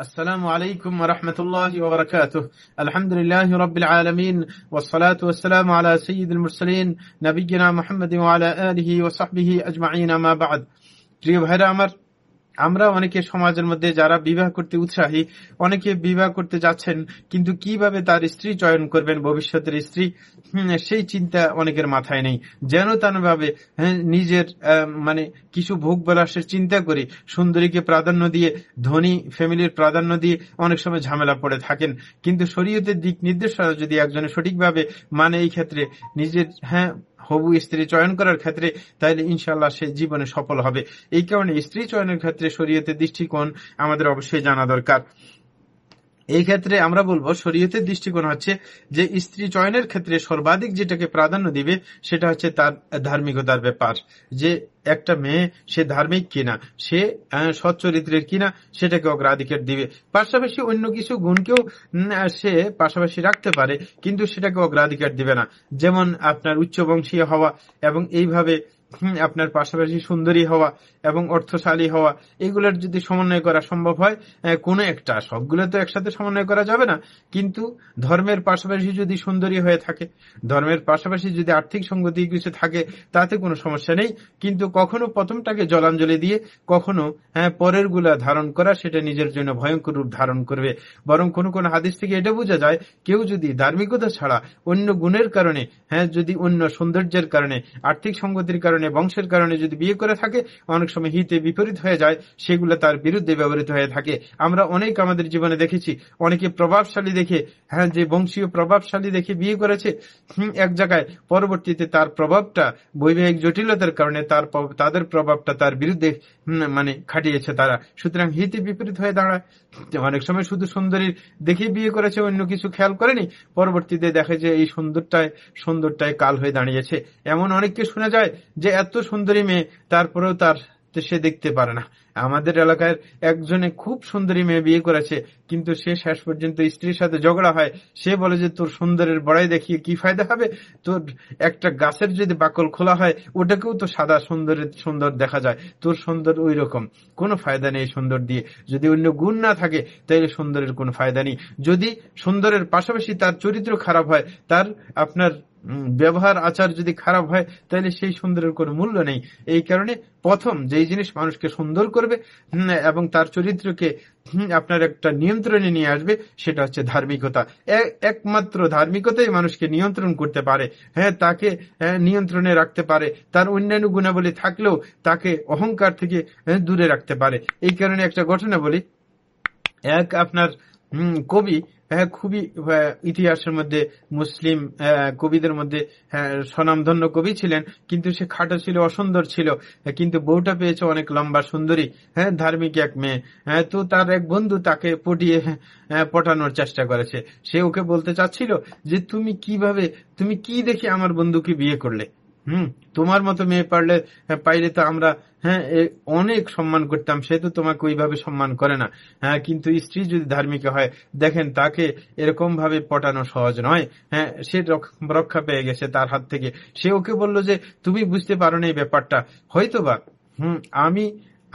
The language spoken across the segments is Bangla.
السلام عليكم ورحمة الله وبركاته الحمد لله رب العالمين والصلاة والسلام على سيد المرسلين نبينا محمد وعلى آله وصحبه أجمعين ما بعد প্রিয় ভাইরা আমার আমরা অনেকে সমাজের মধ্যে যারা বিবাহ করতে উৎসাহী অনেকে বিবাহ করতে যাচ্ছেন কিন্তু কীভাবে তার স্ত্রী চয়ন করবেন ভবিষ্যতের স্ত্রী? সেই চিন্তা অনেকের মাথায় নেই। যেন তেন ভাবে হ্যাঁ, নিজের মানে কিছু ভোগ বিলাসের চিন্তা করে সুন্দরীকে প্রাধান্য দিয়ে ধনী ফ্যামিলির প্রাধান্য দিয়ে অনেক সময় ঝামেলা পড়ে থাকেন। কিন্তু শরীয়তের দিক নির্দেশনা যদি একজনে সঠিকভাবে মানে এই ক্ষেত্রে নিজের হ্যাঁ হবু স্ত্রী চয়ন করার ক্ষেত্রে তাহলে ইনশাল্লাহ সে জীবনে সফল হবে। এই কারণে স্ত্রী চয়নের ক্ষেত্রে শরীয়তে দৃষ্টিকোণ আমাদের অবশ্যই জানা দরকার। এই ক্ষেত্রে আমরা বলব, শরীয়তের দৃষ্টিকোণ হচ্ছে যে স্ত্রী চয়নের ক্ষেত্রে সর্বাধিক যেটাকে প্রাধান্য দিবে, সেটা হচ্ছে তার ধার্মিকতার ব্যাপার। যে একটা মেয়ে, সে ধার্মিক কিনা, সে সচ্চরিত্রের কিনা, সেটাকে অগ্রাধিকার দিবে। পাশাপাশি অন্য কিছু গুণকেও সে পাশাপাশি রাখতে পারে, কিন্তু সেটাকে অগ্রাধিকার দিবে না। যেমন আপনার উচ্চবংশীয় হওয়া এবং এইভাবে আপনার পাশাপাশি সুন্দরী হওয়া এবং অর্থশালী হওয়া, এগুলোর যদি সমন্বয় করা সম্ভব হয় কোনো একটা, সবগুলো তো একসাথে সমন্বয় করা যাবে না। কিন্তু ধর্মের পাশাপাশি যদি সুন্দরী হয়ে থাকে, ধর্মের পাশাপাশি যদি আর্থিক সঙ্গতি কিছু থাকে, তাতে কোনো সমস্যা নেই। কিন্তু কখনো প্রথমটাকে জলাঞ্জলি দিয়ে, কখনো হ্যাঁ পরেরগুলা ধারণ করা, সেটা নিজের জন্য ভয়ঙ্কর রূপ ধারণ করবে। বরং কোনো কোনো হাদিস থেকে এটা বোঝা যায়, কেউ যদি ধার্মিকতা ছাড়া অন্য গুণের কারণে হ্যাঁ যদি অন্য সৌন্দর্যের কারণে, আর্থিক সঙ্গতির কারণে বংশের কারণে যদি বিয়ে করে থাকে, অনেক সময় হিতে বিপরীত হয়ে যায়, সেগুলো তার বিরুদ্ধে ব্যবহৃত হয়ে থাকে। আমরা অনেক আমাদের জীবনে দেখেছি, অনেকে প্রভাবশালী দেখে হ্যাঁ যে বংশীয় প্রভাবশালী দেখে বিয়ে করেছে এক জায়গায় পরবর্তীতে তার প্রভাবটা বৈবাহিক জটিলতার কারণে তার তাদের প্রভাবটা তার বিরুদ্ধে মানে খাটিয়েছে তারা। সুতরাং হিতে বিপরীত হয়ে দাঁড়ায়। অনেক সময় শুধু সুন্দরীর দেখে বিয়ে করেছে, অন্য কিছু খেয়াল করেনি। পরবর্তীতে দেখে যে এই সুন্দরটায় সুন্দরটায় কাল হয়ে দাঁড়িয়েছে। এমন অনেককে শোনা যায় যে এত সুন্দরী মেয়ে, তারপরেও তার সে দেখতে পারে না। আমাদের এলাকায় একজনে খুব সুন্দরী মেয়ে বিয়ে করেছে, কিন্তু সে শেষ পর্যন্ত স্ত্রীর সাথে ঝগড়া হয়। সে বলে যে, তোর সুন্দরের বড়াই দেখিয়ে কি ফায়দা হবে? তোর একটা গাছের যদি বাকল খোলা হয়, ওটাকেও তো সাদা সুন্দরের সুন্দর দেখা যায়। তোর সুন্দর ওই রকম। কোনো ফায়দা নেই সুন্দর দিয়ে। যদি অন্য গুণ না থাকে তাহলে সুন্দরের কোনো ফায়দা নেই। যদি সুন্দরের পাশাপাশি তার চরিত্র খারাপ হয়, তার আপনার ব্যবহার, আচার যদি খারাপ হয়, তাহলে সেই সুন্দরের কোনো মূল্য নেই। এই কারণে প্রথম যেই জিনিস মানুষকে সুন্দর করবে এবং তার চরিত্রকে আপনার একটা নিয়ন্ত্রণে নিয়ে আসবে, সেটা হচ্ছে ধার্মিকতা। একমাত্র ধার্মিকতাই মানুষকে নিয়ন্ত্রণ করতে পারে। হ্যাঁ তাকে নিয়ন্ত্রণে রাখতে পারে। তার অন্যান্য গুণাবলী থাকলেও তাকে অহংকার থেকে দূরে রাখতে পারে। এই কারণে একটা ঘটনা বলি। এক আপনার কবি হ্যাঁ খুবই ইতিহাসের মধ্যে মুসলিম কবিদের মধ্যে হ্যাঁ, স্বনামধন্য কবি ছিলেন কিন্তু সে খাটো ছিল অসুন্দর ছিল কিন্তু বউটা পেয়েছে অনেক লম্বা সুন্দরী হ্যাঁ ধার্মিক এক মেয়ে হ্যাঁ তো তার এক বন্ধু তাকে পটিয়ে হ্যাঁ, পটানোর চেষ্টা করেছে। সে ওকে বলতে চাচ্ছিল যে তুমি কীভাবে তুমি কি দেখে আমার বন্ধুকে বিয়ে করলে? হুম তোমার মতো মেয়ে পারলে হ্যাঁ, পাইলে তো আমরা হ্যাঁ অনেক সম্মান করতাম সে তো তোমাকে ওইভাবে সম্মান করে না। হ্যাঁ কিন্তু স্ত্রী যদি ধার্মিক হয় দেখেন তাকে এরকম ভাবে পটানো সহজ নয়। হ্যাঁ সে রক্ষা পেয়ে গেছে তার হাত থেকে। সে ওকে বলল যে তুমি বুঝতে পারো না এই ব্যাপারটা। হয়তোবা হুম আমি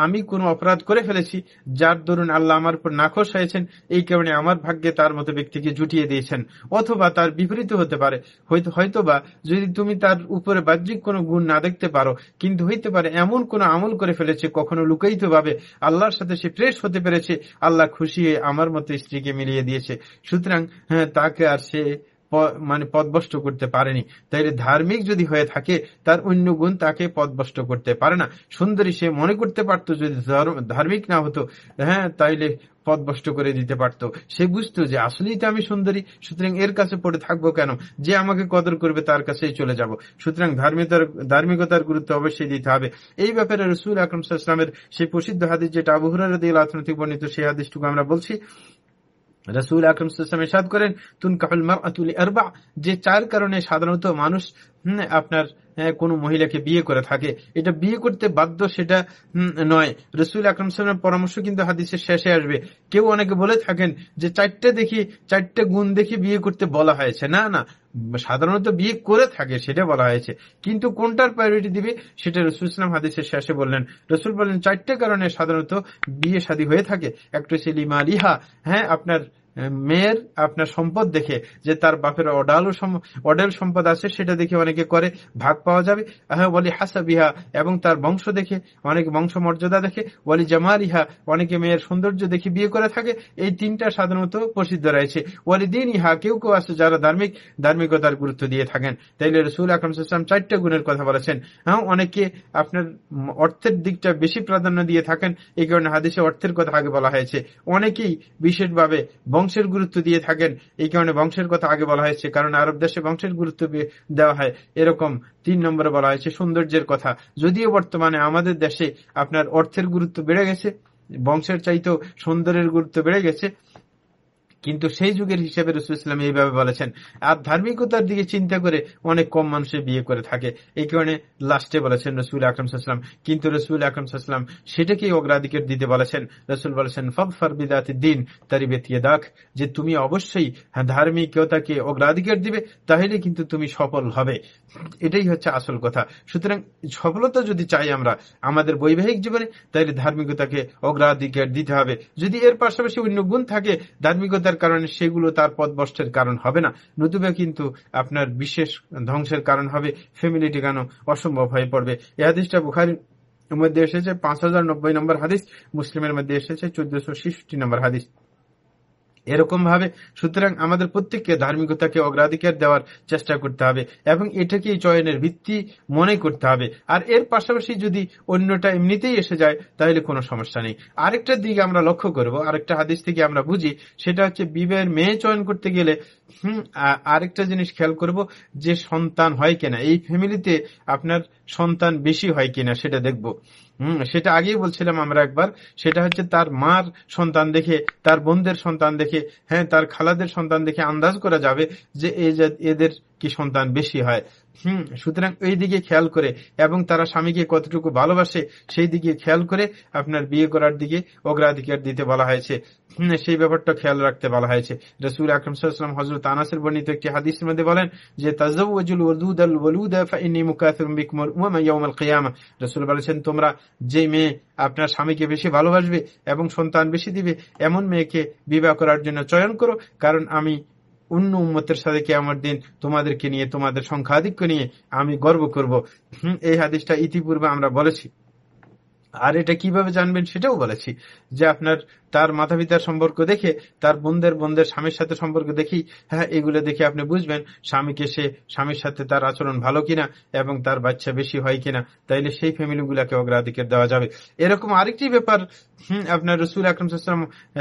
আমি কোনো অপরাধ করে ফেলেছি, যার দরুন আল্লাহ আমার উপর নাকশ হয়েছেন, এই কারণে আমার ভাগ্যে তার মতো ব্যক্তিকে জুটিয়ে দিয়েছেন। অথবা তার বিপরীত হতে পারে। হয়তোবা যদি তুমি তার উপরে বাহ্যিক কোনো গুণ না দেখতে পারো, কিন্তু হইতে পারে এমন কোন আমল করে ফেলেছে, কখনো লুকাইতে ভাবে আল্লাহর সাথে সে ফ্রেশ হতে পেরেছে, আল্লাহ খুশি আমার মতো স্ত্রীকে মিলিয়ে দিয়েছে। সুতরাং হ্যাঁ তাকে আর সে মানে পদভষ্ট করতে পারেনি। তাইলে ধার্মিক যদি হয়ে থাকে, তার অন্য গুণ তাকে পদভষ্ট করতে পারে না। সুন্দরী সে মনে করতে পারতো যদি ধার্মিক না হতো হ্যাঁ তাইলে পদভষ্ট করে দিতে পারতো। সে বুঝতো যে আসলেই তো আমি সুন্দরী, সুতরাং এর কাছে পড়ে থাকব কেন? যে আমাকে কদর করবে তার কাছেই চলে যাব। সুতরাং ধার্মিকতার ধার্মিকতার গুরুত্ব অবশ্যই দিতে হবে। এই ব্যাপারে রসুল আকরম সেই প্রসিদ্ধ হাদিস, যেটা আবহুরার দিল আর্থনৈতিক বর্ণিত, সেই হাদিসটুকু আমরা বলছি। রসুল আকরম সাদ করেন তুন কাহুল মারআতুলি আরবা যে চার কারণে সাধারণত মানুষ আপনার কোন মহিলাকে বিয়ে করে থাকে। এটা বিয়ে করতে বাধ্য সেটা নয়। রসুল আকরম সালামের পরামর্শ কিন্তু হাদিসের শেষে আসবে। কেউ অনেকে বলে থাকেন যে, চারটে দেখি, চারটে গুণ দেখি বিয়ে করতে বলা হয়েছে। না না। সাধারণত বিয়ে করে থাকে, সেটা বলা হয়েছে। কিন্তু কোনটার প্রায়োরিটি দিবে, সেটা রসুল ইসলাম হাদিসের শেষে বললেন। রসুল বললেন, চারটে কারণে সাধারণত বিয়ে শাদী হয়ে থাকে। একটা ছেলে লিমা লিহা হ্যাঁ আপনার মেয়ের আপনার সম্পদ দেখে যে তার বাপের অডাল অডেল সম্পদ আছে, সেটা দেখে অনেকে করে, ভাগ পাওয়া যাবে। হ্যাঁ বলি হাসা বিহা এবং তার বংশ দেখে, অনেকে বংশ মর্যাদা দেখে বলি জামাল ইহা অনেকে মেয়ের সৌন্দর্য দেখে বিয়ে করে থাকে। এই তিনটা সাধারণত প্রসিদ্ধ রয়েছে। ওয়ালি দিন ইহা কেউ কেউ আছে যারা ধার্মিক, ধার্মিকতার গুরুত্ব দিয়ে থাকেন। তাইলে রসুল আকরম সাল্লাম চারটা গুণের কথা বলেছেন। হ্যাঁ অনেকে আপনার অর্থের দিকটা বেশি প্রাধান্য দিয়ে থাকেন, এই কারণে হাদিসে অর্থের কথা আগে বলা হয়েছে। অনেকেই বিশেষভাবে বংশের গুরুত্ব দিয়ে থাকেন। এই কারণে বংশের কথা আগে বলা হয়েছে, কারণ আরব দেশে বংশের গুরুত্ব দেওয়া হয়। এরকম তিন নম্বরে বলা হয়েছে সৌন্দর্যের কথা। যদিও বর্তমানে আমাদের দেশে আপনার অর্থের গুরুত্ব বেড়ে গেছে, বংশের চাইতেও সৌন্দর্যের গুরুত্ব বেড়ে গেছে কিন্তু সেই যুগের হিসেবে রসুল ইসলাম এইভাবে বলেছেন, আর ধার্মিকতার দিকে চিন্তা করে অনেক কম মানুষের বিয়ে করে থাকে। এই কারণে লাস্টে বলেছেন রসুল আকরম সাল্লাম কিন্তু রসুল আকরম সাল্লাম সেটাকেই অগ্রাধিকার দিতে বলেছেন। রসুল বলেছেন ফর বিদাতি দিন তারি বেতিয়ে দাখ যে তুমি অবশ্যই ধার্মিকতাকে অগ্রাধিকার দিবে, তাহলে কিন্তু তুমি সফল হবে। এটাই হচ্ছে আসল কথা। সুতরাং সফলতা যদি চাই আমরা আমাদের বৈবাহিক জীবনে, তাহলে ধার্মিকতাকে অগ্রাধিকার দিতে হবে। যদি এর পাশাপাশি অন্য গুণ থাকে, ধার্মিকতা অসুবিধার কারণে সেগুলো তার পথভ্রষ্টের কারণ হবে না। নতুবা কিন্তু আপনার বিশেষ ধ্বংসের কারণ হবে ফ্যামিলি ঠিকানো অসম্ভব হয়ে পড়বে। এ হাদিসটা বুখারি মধ্যে এসেছে, পাঁচ হাজার নব্বই নম্বর হাদিস, মুসলিমের মধ্যে এসেছে, চোদ্দশো ছেষট্টি নম্বর হাদিস। এরকম ভাবে। সুতরাং আমাদের প্রত্যেককে ধার্মিকতাকে অগ্রাধিকার দেওয়ার চেষ্টা করতে হবে এবং এটাকেই চয়নের ভিত্তি মনে করতে হবে। আর এর পাশাপাশি যদি অন্যটা এমনিতেই এসে যায়, তাহলে কোনো সমস্যা নেই। আরেকটা দিক আমরা লক্ষ্য করব, আরেকটা হাদিস থেকে আমরা বুঝি, সেটা হচ্ছে বিবাহের মেয়ে চয়ন করতে গেলে হম আরেকটা জিনিস খেয়াল করব, যে সন্তান হয় কিনা। এই ফ্যামিলিতে আপনার সন্তান বেশি হয় কিনা সেটা দেখব। হম, সেটা আগেই বলছিলাম আমরা একবার। সেটা হচ্ছে তার মার সন্তান দেখে, তার বোনদের সন্তান দেখে হ্যাঁ তার খালাদের সন্তান দেখে আন্দাজ করা যাবে যে এদের কি সন্তান বেশি হয়। হম, সুতরাং এই দিকে খেয়াল করে এবং তারা স্বামীকে কতটুকু ভালোবাসে সেই দিকে খেয়াল করে আপনার বিয়ে করার দিকে অগ্রাধিকার দিতে বলা হয়েছে। সেই ব্যাপারটা খেয়াল রাখতে বলা হয়েছে। রসুল আকরম সাল্লাম হজরত আনাসের বর্ণিত একটি হাদিসের মধ্যে বলেন যে তাজউজুল ওয়ালুদ আল ওয়ালুদ ফাইন্নী মুকাথিরুম বিকুম উমামা ইয়াউমাল কিয়ামা রসুল বলেছেন, তোমরা যে মেয়ে আপনার স্বামীকে বেশি ভালোবাসবে এবং সন্তান বেশি দিবে, এমন মেয়েকে বিবাহ করার জন্য চয়ন করো, কারণ আমি অন্য উম্মতের সাথে কে আমার দিন তোমাদেরকে নিয়ে, তোমাদের সংখ্যাধিক্য নিয়ে আমি গর্ব করব। এই হাদিসটা ইতিপূর্বে আমরা বলেছি। আর এটা কীভাবে জানবেন সেটাও বলেছি যে, আপনার তার মাতা পিতার সম্পর্ক দেখে, তার বোনদের বোনদের স্বামীর সাথে সম্পর্ক দেখি হ্যাঁ এগুলো দেখে আপনি বুঝবেন স্বামীকে সে স্বামীর সাথে তার আচরণ ভালো কিনা এবং তার বাচ্চা বেশি হয় কিনা। তাইলে সেই ফ্যামিলিগুলাকে অগ্রাধিকার দেওয়া যাবে। এরকম আরেকটি ব্যাপার, হম, আপনার রসুল আকরম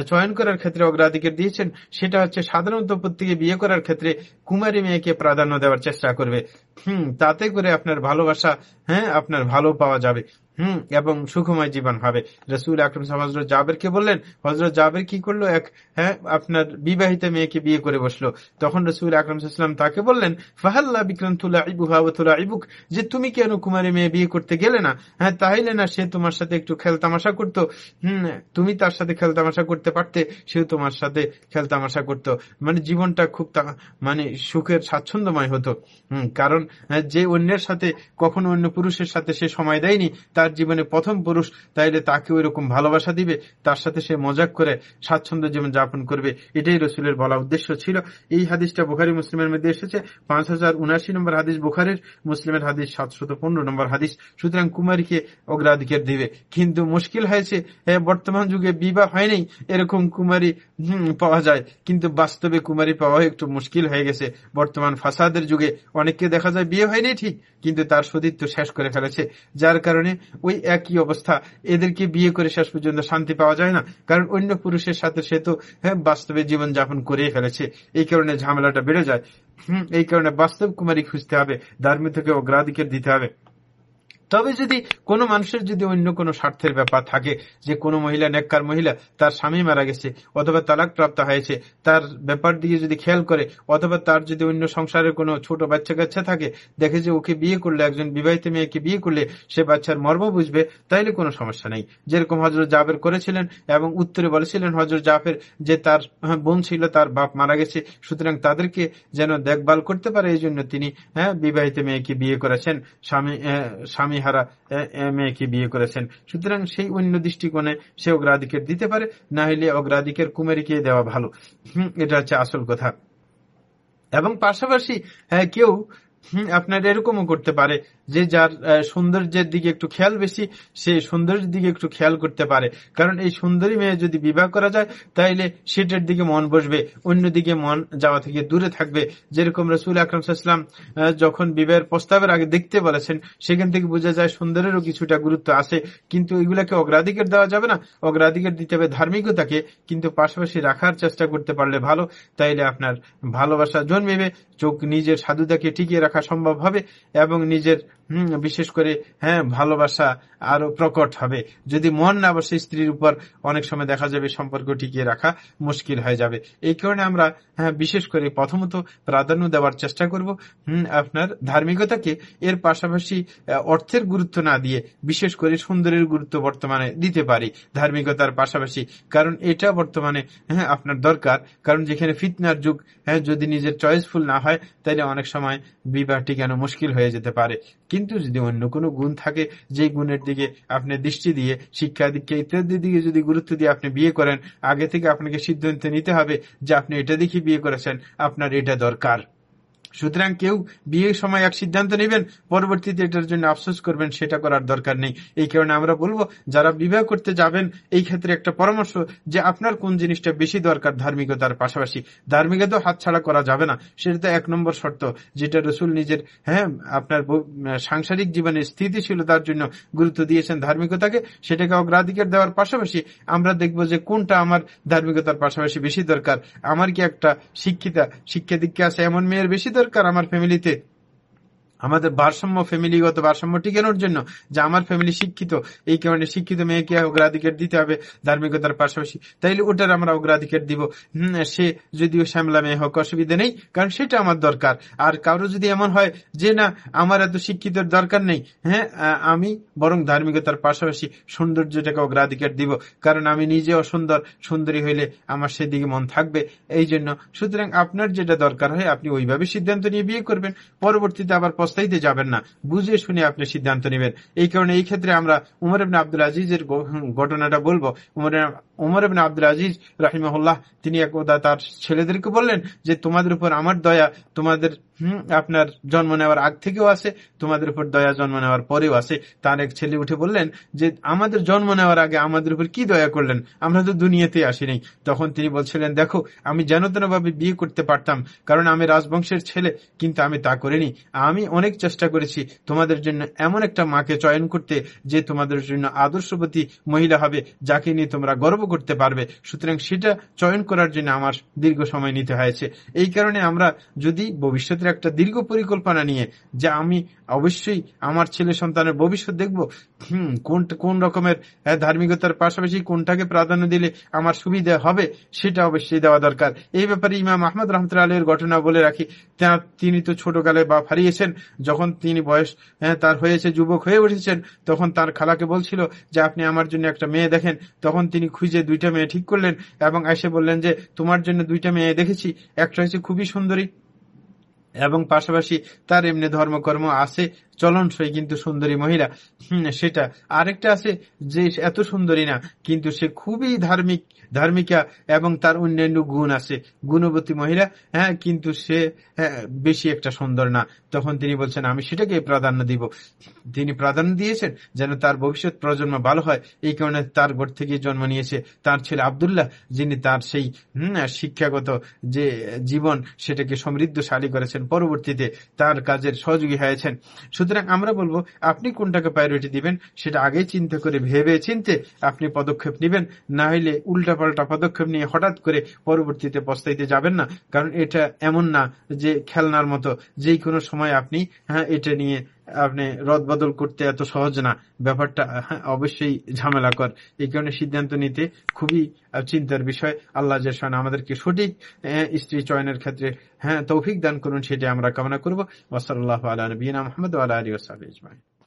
চয়ন করার ক্ষেত্রে অগ্রাধিকার দিয়েছেন, সেটা হচ্ছে সাধারণত প্রত্যেকে বিয়ে করার ক্ষেত্রে কুমারী মেয়েকে প্রাধান্য দেওয়ার চেষ্টা করবে। হম, তাতে করে আপনার ভালোবাসা হ্যাঁ আপনার ভালো পাওয়া যাবে। হম, এবং সুখময় জীবন হবে। রসুল আকরম হজরত জাবেরকে বললেন হজরত জাবের কি করল? এক হ্যাঁ আপনার বিবাহিত মেয়েকে বিয়ে করে বসল। তখন রসুল আকরম তাকে বললেন, ফাহাল্লা বিক্রান্তুল্লাহ ইবুহাবতুল্লাহ ইবুক যে, তুমি কেন কুমারী মেয়ে বিয়ে করতে গেলে না? হ্যাঁ তাইলে না, সে তোমার সাথে একটু খেলতামাশা করতো। হম, তুমি তার সাথে খেলতামাশা করতে পারতে, সেও তোমার সাথে খেলতামাশা করতো। মানে জীবনটা খুব মানে সুখের, স্বাচ্ছন্দ্যময় হতো। হম, কারণ যে অন্যের সাথে, কখনো অন্য পুরুষের সাথে সে সময় দেয়নি, তার জীবনে প্রথম পুরুষ, তাইলে তাকে ওই রকম ভালোবাসা দিবে, তার সাথে সে মজাক করে স্বাচ্ছন্দ্য জীবন যাপন করবে, এটাই রসুলের বলা উদ্দেশ্য ছিল। এই হাদিসটা বুখারি মুসলিমের মধ্যে এসেছে। পাঁচ হাজার উনাশি নম্বর হাদিস বুখারের, মুসলিমের হাদিস সাতশত পনেরো নম্বর হাদিস। সুতরাং কুমারীকে অগ্রাধিকার দিবে। কিন্তু মুশকিল হয়েছে বর্তমান যুগে বিবাহ হয়নি এরকম কুমারী পাওয়া যায়। কিন্তু বাস্তবে কুমারী পাওয়া একটু মুশকিল হয়ে গেছে। বর্তমান ফাসাদের যুগে অনেককে দেখা যায় বিয়ে হয়নি ঠিক, কিন্তু তার সতীত্ব শেষ করে ফেলেছে। যার কারণে ওই একই অবস্থা, এদেরকে বিয়ে করে শেষ পর্যন্ত শান্তি পাওয়া যায় না। অন্য পুরুষের সাথে সে তো হ্যাঁ বাস্তবে জীবন যাপন করেই ফেলেছে। এই কারণে ঝামেলাটা বেড়ে যায়। হম, এই কারণে বাস্তব কুমারী খুঁজতে হবে ধার্মিক থেকে অগ্রাধিকার দিতে হবে। তবে যদি কোনো মানুষের যদি অন্য কোনো স্বার্থের ব্যাপার থাকে, যে কোনো মহিলা, নেককার মহিলা, তার স্বামী মারা গেছে, অথবা তালাক প্রাপ্ত হয়েছে, তার ব্যাপার দিয়ে যদি খেয়াল করে, অথবা তার যদি অন্য সংসারের কোনো ছোট বাচ্চা কাচ্চা থাকে, দেখে যে ওকে বিয়ে করলে, একজন বিবাহিত মেয়েকে বিয়ে করলে সে বাচ্চার মর্ম বুঝবে, তাইলে কোনো সমস্যা নেই। যেরকম হজরত জাফের করেছিলেন এবং উত্তরে বলেছিলেন হজরত জাফের যে তার বোন ছিল, তার বাপ মারা গেছে, সুতরাং তাদেরকে যেন দেখভাল করতে পারে এই জন্য তিনি হ্যাঁ বিবাহিত মেয়েকে বিয়ে করেছেন। স্বামী স্বামী হারা মেয়েকে বিয়ে করেছেন। সুতরাং সেই অন্য দৃষ্টিকোণে সে অগ্রাধিকার দিতে পারে, না হলে অগ্রাধিকার কুমারীকে দেওয়া ভালো। এটা হচ্ছে আসল কথা। এবং পাশাপাশি হ্যাঁ কেউ আপনার এরকমও করতে পারে যে যার সৌন্দর্যের দিকে একটু খেয়াল বেশি, সে সৌন্দর্যের দিকে একটু খেয়াল করতে পারে। কারণ এই সুন্দরী মেয়ে যদি বিবাহ করা যায়, তাইলে সেটার দিকে মন বসবে, অন্যদিকে মন যাওয়া থেকে দূরে থাকবে। যেরকম রসুল আকরম সাল্লাম যখন বিবাহের প্রস্তাবের আগে দেখতে বলেছেন, সেখান থেকে বোঝা যায় সুন্দরেরও কিছুটা গুরুত্ব আছে। কিন্তু এগুলাকে অগ্রাধিকার দেওয়া যাবে না। অগ্রাধিকার দিতে হবে ধার্মিকতাকে, কিন্তু পাশাপাশি রাখার চেষ্টা করতে পারলে ভালো। তাইলে আপনার ভালোবাসা জন্মেবে, চোখ নিজের সাধুতাকে টিকিয়ে রাখা সম্ভব হবে এবং নিজের বিশেষ করে হ্যাঁ ভালোবাসা আরও প্রকট হবে। যদি মন না বসে স্ত্রীর উপর অনেক সময় দেখা যাবে সম্পর্ক টিকিয়ে রাখা মুশকিল হয়ে যাবে। এই কারণে আমরা হ্যাঁ বিশেষ করে প্রথমত প্রাধান্য দেওয়ার চেষ্টা করব, হম, আপনার ধার্মিকতাকে। এর পাশাপাশি অর্থের গুরুত্ব না দিয়ে বিশেষ করে সুন্দরের গুরুত্ব বর্তমানে দিতে পারি ধার্মিকতার পাশাপাশি। কারণ এটা বর্তমানে হ্যাঁ আপনার দরকার। কারণ যেখানে ফিতনার যুগ হ্যাঁ যদি নিজের চয়েসফুল না হয় তাহলে অনেক সময় বিবাহটি কেন মুশকিল হয়ে যেতে পারে? কিন্তু যদি অন্য কোনো গুণ থাকে, যে গুণের দিকে আপনি দৃষ্টি দিয়ে, শিক্ষা দীক্ষা ইত্যাদির দিকে যদি গুরুত্ব দিয়ে আপনি বিয়ে করেন, আগে থেকে আপনাকে সিদ্ধান্ত নিতে হবে যে আপনি এটা দেখে বিয়ে করেছেন, আপনার এটা দরকার। সুতরাং কেউ বিয়ের সময় এক সিদ্ধান্ত নেবেন, পরবর্তীতে এটার জন্য আফসোস করবেন, সেটা করার দরকার নেই। এই কারণে আমরা বলব, যারা বিবাহ করতে যাবেন, এই ক্ষেত্রে একটা পরামর্শ যে আপনার কোন জিনিসটা বেশি দরকার ধার্মিকতার পাশাপাশি। ধার্মিকতা হাত ছাড়া করা যাবে না, সেটা তো এক নম্বর শর্ত, যেটা রসুল নিজের হ্যাঁ আপনার সাংসারিক জীবনে স্থিতিশীলতার জন্য গুরুত্ব দিয়েছেন ধার্মিকতাকে, সেটাকে অগ্রাধিকার দেওয়ার পাশাপাশি আমরা দেখব যে কোনটা আমার ধার্মিকতার পাশাপাশি বেশি দরকার। আমার কি একটা শিক্ষিতা শিক্ষা দীক্ষা আছে এমন মেয়ের বেশি দরকার আমার ফ্যামিলিতে আমাদের ভারসাম্য ফ্যামিলিগত ভারসাম্য টিকানোর জন্য যে আমার ফ্যামিলি শিক্ষিত, এই কারণে শিক্ষিত মেয়েকে অগ্রাধিকার দিতে হবে ধার্মিকতার পাশাপাশি। তাইলে ওটার আমরা অগ্রাধিকার দিব। সে যদিও শ্যামলা মেয়ে হোক, অসুবিধা নেই, কারণ সেটা আমার দরকার। আর কারও যদি এমন হয় যে না, আমার এত শিক্ষিতের দরকার নেই হ্যাঁ আমি বরং ধার্মিকতার পাশাপাশি সৌন্দর্যটাকে অগ্রাধিকার দিব। কারণ আমি নিজে অসুন্দর, সুন্দরী হইলে আমার সেদিকে মন থাকবে। এই জন্য সুতরাং আপনার যেটা দরকার হয়, আপনি ওইভাবে সিদ্ধান্ত নিয়ে বিয়ে করবেন। পরবর্তীতে আবার পস্তাইতে যাবেন না। বুঝে শুনে আপনি সিদ্ধান্ত নেবেন। এই কারণে এই ক্ষেত্রে আমরা উমর ইবনে আব্দুল আজিজের ঘটনাটা বলব। উমর উমর আব্দুল আজিজ রাহিমাহুল্লাহ, তিনি একদা তার ছেলেদেরকে বললেন যে, তোমাদের উপর আমার দয়া, তোমাদের আপনার জন্ম নেওয়ার আগ থেকেও আছে, তোমাদের উপর দয়া জন্ম নেওয়ার পরেও আছে। তার এক ছেলে উঠে বললেন যে, আমাদের জন্ম নেওয়ার আগে আমাদের উপর কি দয়া করলেন? আমরা তো দুনিয়াতে আসিনি তখন তিনি বলছিলেন, দেখো, আমি যেন ভাবে বিয়ে করতে পারতাম, কারণ আমি রাজবংশের ছেলে, কিন্তু আমি তা করিনি। আমি অনেক চেষ্টা করেছি তোমাদের জন্য এমন একটা মাকে চয়ন করতে যে তোমাদের জন্য আদর্শবতী মহিলা হবে, যাকে নিয়ে তোমরা গর্ব করতে পারবে। সুতরাং সেটা চয়ন করার জন্য আমার দীর্ঘ সময় নিতে হয়েছে। এই কারণে আমরা যদি ভবিষ্যতের একটা দীর্ঘ পরিকল্পনা নিয়ে, যে আমি অবশ্যই আমার ছেলে সন্তানের ভবিষ্যৎ দেখব, হম, কোন কোন রকমের ধার্মিকতার পাশাপাশি কোনটাকে প্রাধান্য দিলে আমার সুবিধা হবে, সেটা অবশ্যই দেওয়া দরকার। এই ব্যাপারে ইমাম আহমদ রহমতুল্লাহ আলের ঘটনা বলে রাখি। তিনি তো ছোটকালে বা হারিয়েছেন যখন তিনি বয়স হ্যাঁ, তার হয়েছে যুবক হয়ে উঠেছেন তখন তার খালাকে বলছিল যে আপনি আমার জন্য একটা মেয়ে দেখেন। তখন তিনি খুঁজে দুইটা মেয়ে ঠিক করলেন এবং এসে বললেন যে তোমার জন্য দুইটা মেয়ে দেখেছি। একটা হয়েছে খুবই সুন্দরী। এবং পাশাপাশি তার এমনি ধর্মকর্ম আছে চলনসই কিন্তু সুন্দরী মহিলা। সেটা আরেকটা আছে যে এত সুন্দরী না কিন্তু সে খুবই ধার্মিক ধার্মিকা এবং তার অন্যান্য গুণ আছে। গুণবতী মহিলা হ্যাঁ কিন্তু সে হ্যাঁ, বেশি একটা সুন্দর না। তখন তিনি বলছেন আমি সেটাকে প্রাধান্য দিব। তিনি প্রাধান্য দিয়েছেন যেন তার ভবিষ্যৎ প্রজন্ম ভালো হয়। এই কারণে তার ঘর থেকে জন্ম নিয়েছে তার ছেলে আবদুল্লাহ যিনি তার সেই শিক্ষাগত যে জীবন সেটাকে সমৃদ্ধশালী করেছেন। পরবর্তীতে তার কাজের সহযোগী হয়েছেন। সুতরাং আমরা বলব, আপনি কোনটাকে প্রায়োরিটি দিবেন সেটা আগে চিন্তা করে ভেবে চিনতে আপনি পদক্ষেপ নেবেন। না হলে উল্টাপাল্টা পদক্ষেপ নিয়ে হঠাৎ করে পরবর্তীতে পস্তাইতে যাবেন না। কারণ এটা এমন না যে খেলনার মতো যে কোনো সময় আপনি হ্যাঁ এটা নিয়ে আপনি রদ বদল করতে এত সহজ না। ব্যাপারটা হ্যাঁ, অবশ্যই ঝামেলাকর এই কারণে সিদ্ধান্ত নিতে খুবই চিন্তার বিষয়। আল্লাহ জেসান আমাদেরকে সঠিক স্ত্রী চয়নের ক্ষেত্রে হ্যাঁ তৌফিক দান করুন সেটা আমরা কামনা করব। ওসাল্লাহ আলী নবীনা মোহাম্মদ আলা আলী ওসাহ ইজমাই